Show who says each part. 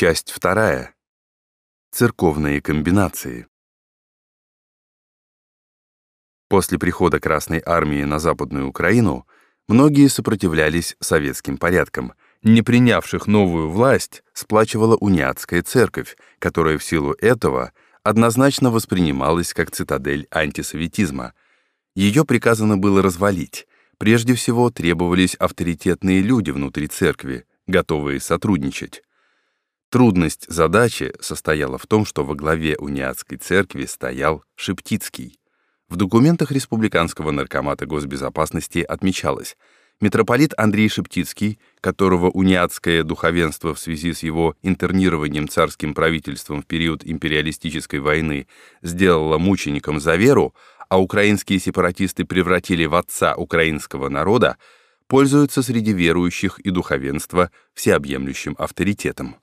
Speaker 1: Часть вторая. Церковные комбинации. После прихода Красной Армии на Западную Украину многие сопротивлялись советским порядкам. Не принявших новую власть сплачивала униатская церковь, которая в силу этого однозначно воспринималась как цитадель антисоветизма. Ее приказано было развалить. Прежде всего требовались авторитетные люди внутри церкви, готовые сотрудничать. Трудность задачи состояла в том, что во главе униатской церкви стоял Шептицкий. В документах Республиканского наркомата госбезопасности отмечалось, митрополит Андрей Шептицкий, которого униатское духовенство в связи с его интернированием царским правительством в период империалистической войны сделало мучеником за веру, а украинские сепаратисты превратили в отца украинского народа, пользуются среди верующих и духовенства всеобъемлющим авторитетом.